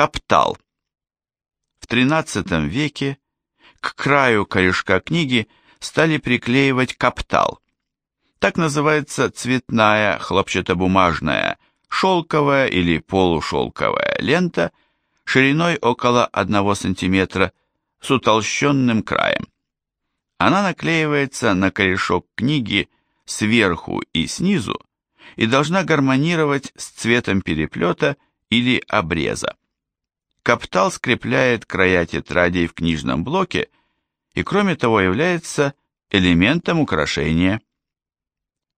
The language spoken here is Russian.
Каптал. В XIII веке к краю корешка книги стали приклеивать каптал. Так называется цветная хлопчатобумажная шелковая или полушелковая лента шириной около 1 см с утолщенным краем. Она наклеивается на корешок книги сверху и снизу и должна гармонировать с цветом переплета или обреза. Каптал скрепляет края тетрадей в книжном блоке и кроме того является элементом украшения.